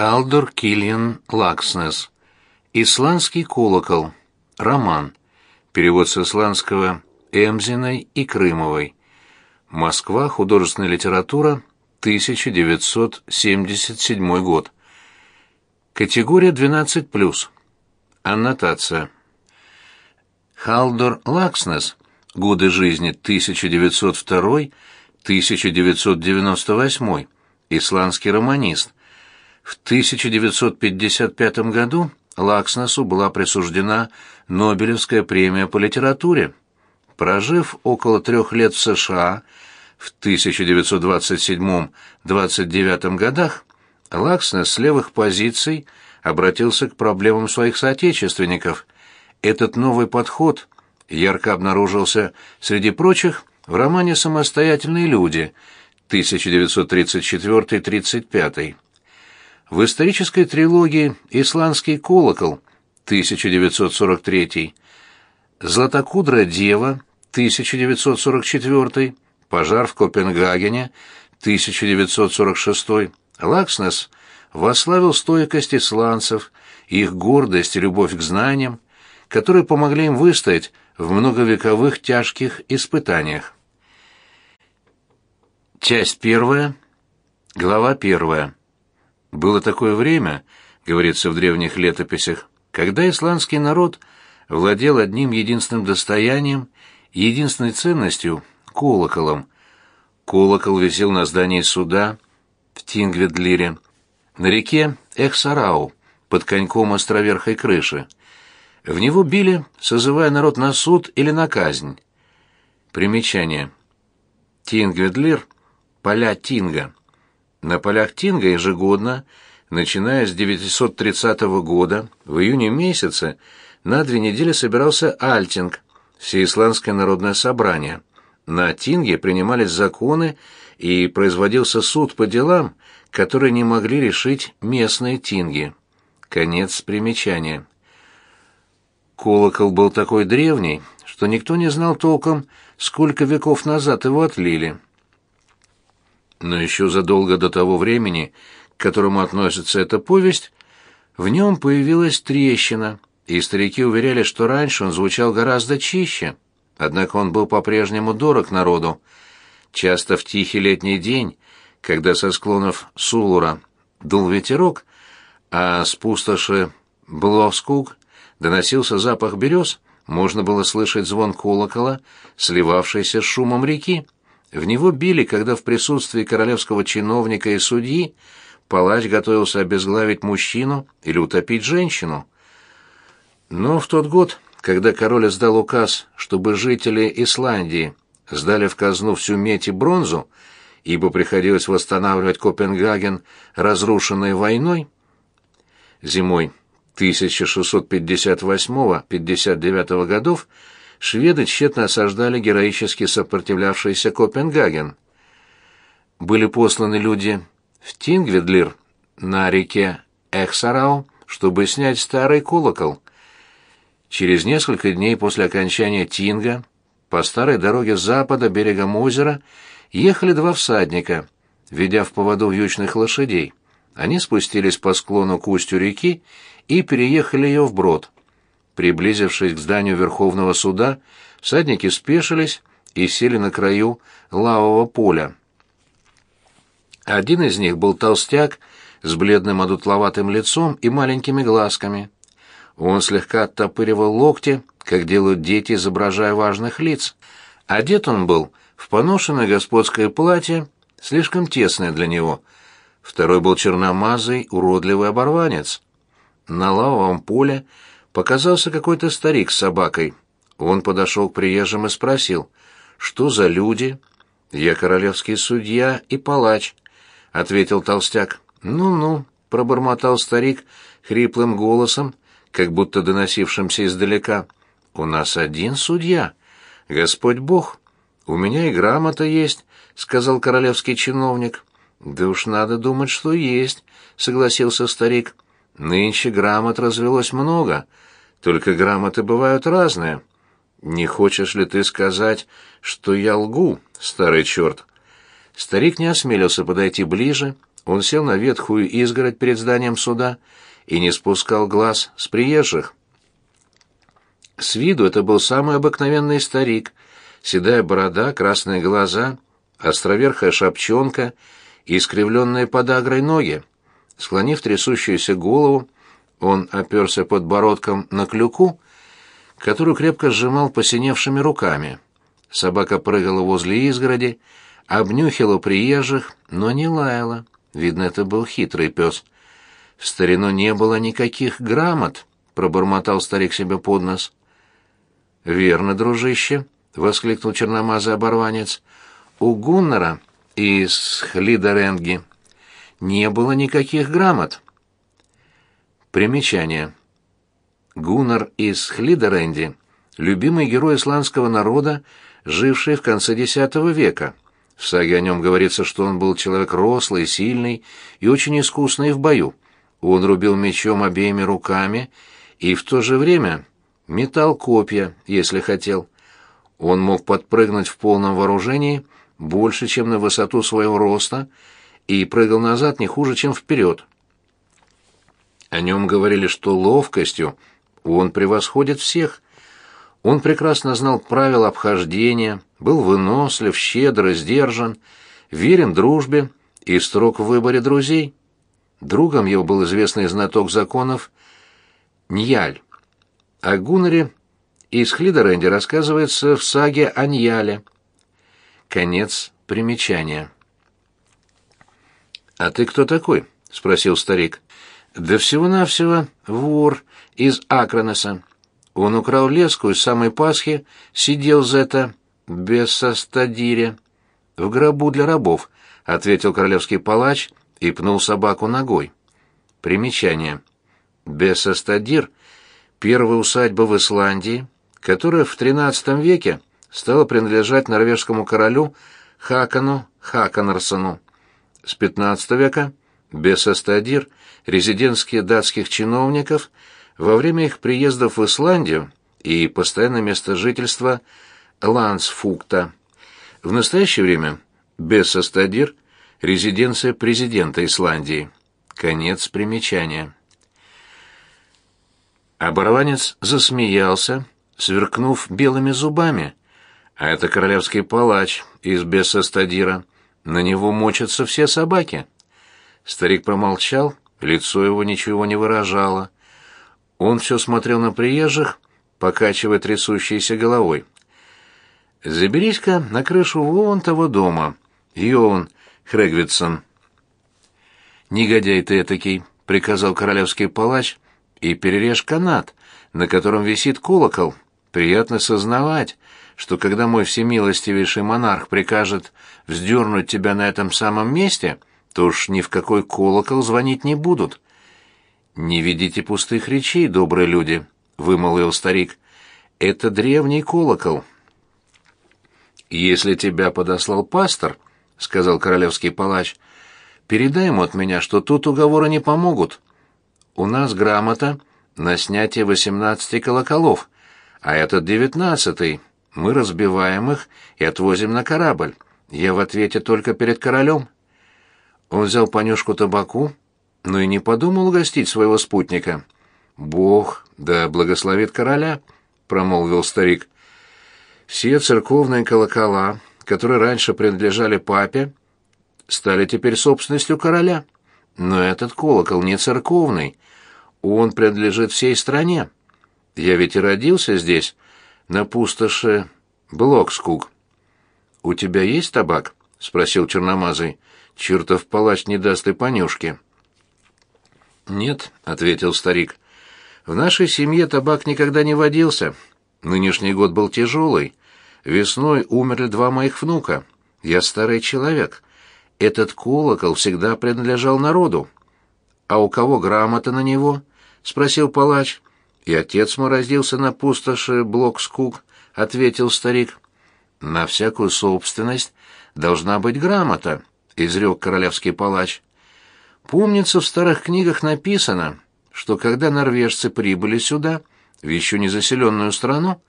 Халдор Киллиан Лакснес. Исландский колокол. Роман. Перевод с исландского Эмзиной и Крымовой. Москва. Художественная литература. 1977 год. Категория 12+. Аннотация. Халдор Лакснес. Годы жизни 1902-1998. Исландский романист в 1955 году Лакснесу была присуждена Нобелевская премия по литературе. Прожив около трех лет в США, в 1927-29 годах Лакснес с левых позиций обратился к проблемам своих соотечественников. Этот новый подход ярко обнаружился среди прочих в романе «Самостоятельные люди» 1934-35 в исторической трилогии «Исландский колокол» 1943, «Златокудрая дева» 1944, «Пожар в Копенгагене» 1946, Лакснес восславил стойкость исландцев, их гордость и любовь к знаниям, которые помогли им выстоять в многовековых тяжких испытаниях. Часть первая, глава первая. Было такое время, говорится в древних летописях, когда исландский народ владел одним единственным достоянием, единственной ценностью — колоколом. Колокол висел на здании суда в Тингведлире, на реке Эхсарау, под коньком островерхой крыши. В него били, созывая народ на суд или на казнь. Примечание. Тингведлир — поля Тинга — на полях Тинга ежегодно, начиная с 930 года, в июне месяце, на две недели собирался Альтинг, Всеисландское народное собрание. На Тинге принимались законы и производился суд по делам, которые не могли решить местные Тинги. Конец примечания. Колокол был такой древний, что никто не знал толком, сколько веков назад его отлили но еще задолго до того времени, к которому относится эта повесть, в нем появилась трещина, и старики уверяли, что раньше он звучал гораздо чище. Однако он был по-прежнему дорог народу. Часто в тихий летний день, когда со склонов Сулура дул ветерок, а с пустоши Бловскуг доносился запах берез, можно было слышать звон колокола, сливавшийся с шумом реки. В него били, когда в присутствии королевского чиновника и судьи палач готовился обезглавить мужчину или утопить женщину. Но в тот год, когда король издал указ, чтобы жители Исландии сдали в казну всю медь и бронзу, ибо приходилось восстанавливать Копенгаген, разрушенный войной, зимой 1658-59 годов шведы тщетно осаждали героически сопротивлявшийся Копенгаген. Были посланы люди в Тингведлир на реке Эхсарау, чтобы снять старый колокол. Через несколько дней после окончания Тинга по старой дороге запада берегом озера ехали два всадника, ведя в поводу вьючных лошадей. Они спустились по склону к устью реки и переехали ее вброд. Приблизившись к зданию Верховного суда, всадники спешились и сели на краю лавового поля. Один из них был толстяк с бледным одутловатым лицом и маленькими глазками. Он слегка оттопыривал локти, как делают дети, изображая важных лиц. Одет он был в поношенное господское платье, слишком тесное для него. Второй был черномазый, уродливый оборванец. На лавовом поле показался какой-то старик с собакой. Он подошел к приезжим и спросил, что за люди? «Я королевский судья и палач», — ответил толстяк. «Ну-ну», — пробормотал старик хриплым голосом, как будто доносившимся издалека. «У нас один судья. Господь Бог. У меня и грамота есть», — сказал королевский чиновник. «Да уж надо думать, что есть», — согласился старик. Нынче грамот развелось много, только грамоты бывают разные. Не хочешь ли ты сказать, что я лгу, старый черт?» Старик не осмелился подойти ближе Он сел на ветхую изгородь перед зданием суда и не спускал глаз с приезжих. С виду это был самый обыкновенный старик, седая борода, красные глаза, островерхая шапчонка и искривленные подагрой ноги. Склонив трясущуюся голову, он оперся подбородком на клюку, которую крепко сжимал посиневшими руками. Собака прыгала возле изгороди, обнюхила приезжих, но не лаяла. Видно, это был хитрый пес. В старину не было никаких грамот, пробормотал старик себе под нос. Верно, дружище, воскликнул черномазый оборванец. У Гуннера из Хлидоренги не было никаких грамот. Примечание. Гуннар из Хлидоренди — любимый герой исландского народа, живший в конце X века. В саге о нем говорится, что он был человек рослый, сильный и очень искусный в бою. Он рубил мечом обеими руками и в то же время метал копья, если хотел. Он мог подпрыгнуть в полном вооружении больше, чем на высоту своего роста, и прыгал назад не хуже, чем вперед. О нем говорили, что ловкостью он превосходит всех. Он прекрасно знал правила обхождения, был вынослив, щедр сдержан, верен дружбе и строг в выборе друзей. Другом его был известный знаток законов Ньяль. О Гунаре из Хлидоренди рассказывается в саге о Ньяле. Конец примечания. «А ты кто такой?» — спросил старик. «Да всего-навсего вор из Акронеса. Он украл леску из самой Пасхи, сидел за это без состадире. В гробу для рабов, ответил королевский палач и пнул собаку ногой. Примечание. Бессостадир — первая усадьба в Исландии, которая в XIII веке стала принадлежать норвежскому королю Хакану Хаканарсону. С XV века Бессостадир — резиденские датских чиновников во время их приездов в Исландию и постоянное место жительства – Лансфукта. В настоящее время Бессастадир – резиденция президента Исландии. Конец примечания. Оборванец засмеялся, сверкнув белыми зубами. А это королевский палач из Бессастадира. На него мочатся все собаки. Старик промолчал, лицо его ничего не выражало. Он все смотрел на приезжих, покачивая трясущейся головой. Заберись-ка на крышу вон того дома, Йоун Хрегвитсон. Негодяй ты этакий, приказал королевский палач, и перережь канат, на котором висит колокол. Приятно сознавать, что когда мой всемилостивейший монарх прикажет вздернуть тебя на этом самом месте, то уж ни в какой колокол звонить не будут. Не видите пустых речей, добрые люди, вымолвил старик. Это древний колокол, «Если тебя подослал пастор», — сказал королевский палач, — «передай ему от меня, что тут уговоры не помогут. У нас грамота на снятие восемнадцати колоколов, а этот девятнадцатый. Мы разбиваем их и отвозим на корабль. Я в ответе только перед королем». Он взял понюшку табаку, но и не подумал угостить своего спутника. «Бог, да благословит короля», — промолвил старик. Все церковные колокола, которые раньше принадлежали папе, стали теперь собственностью короля. Но этот колокол не церковный, он принадлежит всей стране. Я ведь и родился здесь, на пустоши Блокскуг. «У тебя есть табак?» — спросил черномазый. «Чертов палач не даст и понюшки». «Нет», — ответил старик. «В нашей семье табак никогда не водился. Нынешний год был тяжелый. Весной умерли два моих внука. Я старый человек. Этот колокол всегда принадлежал народу. А у кого грамота на него? спросил палач. И отец мой родился на пустоши Блокскук, ответил старик. На всякую собственность должна быть грамота, изрек королевский палач. Помнится, в старых книгах написано, что когда норвежцы прибыли сюда, в еще не заселенную страну,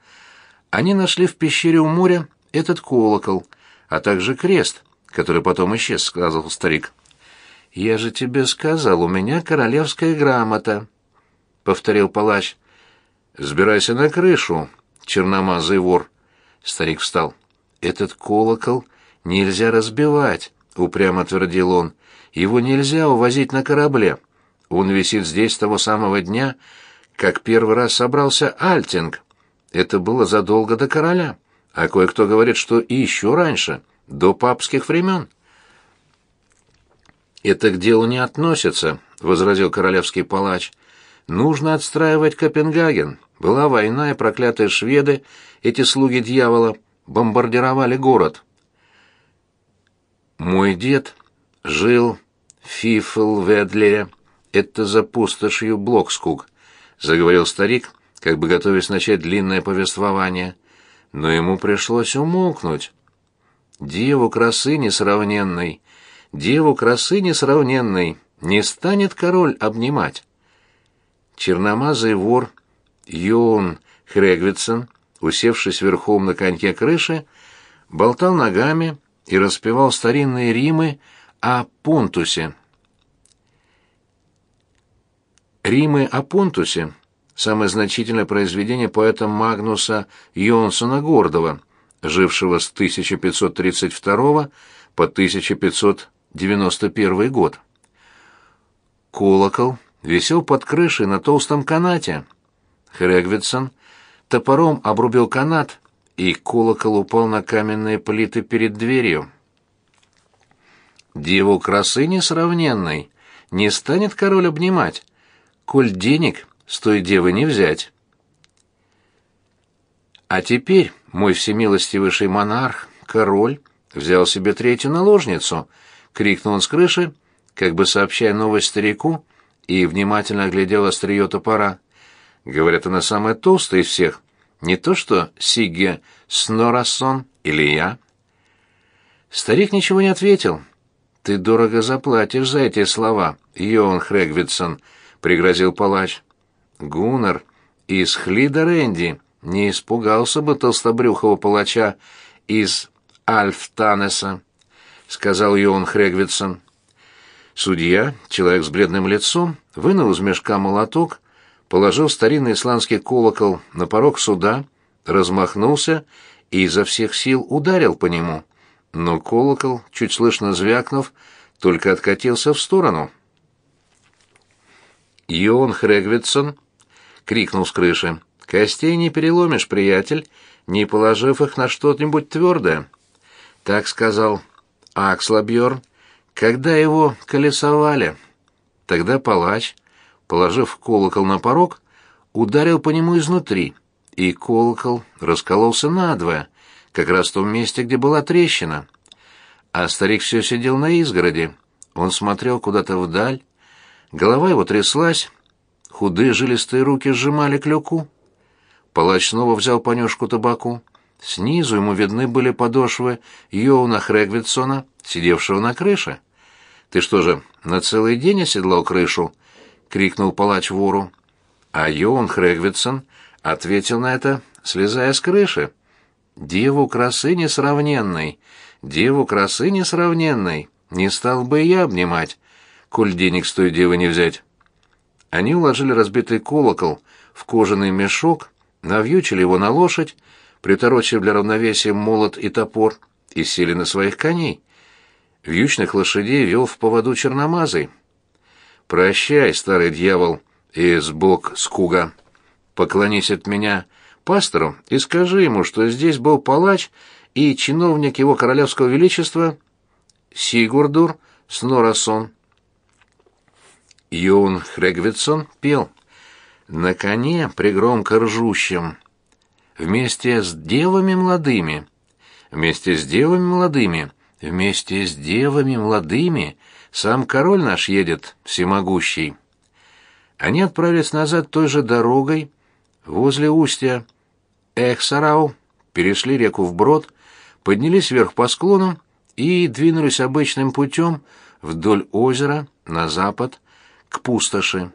они нашли в пещере у моря этот колокол, а также крест, который потом исчез, сказал старик. «Я же тебе сказал, у меня королевская грамота», — повторил палач. «Сбирайся на крышу, черномазый вор». Старик встал. «Этот колокол нельзя разбивать», — упрямо твердил он. «Его нельзя увозить на корабле. Он висит здесь с того самого дня, как первый раз собрался Альтинг. Это было задолго до короля, а кое-кто говорит, что и еще раньше, до папских времен». «Это к делу не относится», — возразил королевский палач. «Нужно отстраивать Копенгаген. Была война, и проклятые шведы, эти слуги дьявола, бомбардировали город». «Мой дед жил в Фифлведлере, это за пустошью Блокскуг», — заговорил старик, как бы готовясь начать длинное повествование. Но ему пришлось умолкнуть. «Деву красы несравненной», деву красы несравненной не станет король обнимать. Черномазый вор Йоун Хрегвитсон, усевшись верхом на коньке крыши, болтал ногами и распевал старинные римы о Понтусе. Римы о Понтусе – самое значительное произведение поэта Магнуса Йонсона Гордова, жившего с 1532 по 1500 91 год. Колокол висел под крышей на толстом канате. Хрегвитсон топором обрубил канат, и колокол упал на каменные плиты перед дверью. Деву красы несравненной не станет король обнимать, коль денег с той девы не взять. А теперь мой всемилостивейший монарх, король, взял себе третью наложницу —— крикнул он с крыши, как бы сообщая новость старику, и внимательно оглядел острие топора. Говорят, она самая толстая из всех. Не то что Сигге Снорасон или я. Старик ничего не ответил. «Ты дорого заплатишь за эти слова, Йоан Хрегвитсон», — пригрозил палач. Гуннар из Хлида Рэнди не испугался бы толстобрюхого палача из Альфтанеса сказал Йоан Хрегвитсон. Судья, человек с бледным лицом, вынул из мешка молоток, положил старинный исландский колокол на порог суда, размахнулся и изо всех сил ударил по нему. Но колокол, чуть слышно звякнув, только откатился в сторону. «Йоан Хрегвитсон!» — крикнул с крыши. «Костей не переломишь, приятель, не положив их на что-нибудь твердое». Так сказал Акслабьерн, когда его колесовали. Тогда палач, положив колокол на порог, ударил по нему изнутри, и колокол раскололся надвое, как раз в том месте, где была трещина. А старик все сидел на изгороди. Он смотрел куда-то вдаль. Голова его тряслась, худые жилистые руки сжимали клюку. Палач снова взял понюшку табаку. Снизу ему видны были подошвы Йоуна Хрегвитсона, сидевшего на крыше. «Ты что же, на целый день оседлал крышу?» — крикнул палач вору. А Йоун Хрегвитсон ответил на это, слезая с крыши. «Деву красы несравненной, деву красы несравненной, не стал бы я обнимать, коль денег с той девы не взять». Они уложили разбитый колокол в кожаный мешок, навьючили его на лошадь, приторочив для равновесия молот и топор, и сели на своих коней. Вьючных лошадей вел в поводу черномазый. «Прощай, старый дьявол из бог скуга. Поклонись от меня пастору и скажи ему, что здесь был палач и чиновник его королевского величества Сигурдур Снорасон». Йоун Хрегвитсон пел. «На коне пригромко ржущем, вместе с девами молодыми, вместе с девами молодыми, вместе с девами молодыми сам король наш едет, всемогущий. Они отправились назад той же дорогой, возле устья Эхсарау, перешли реку вброд, поднялись вверх по склону и двинулись обычным путем вдоль озера на запад к пустоши.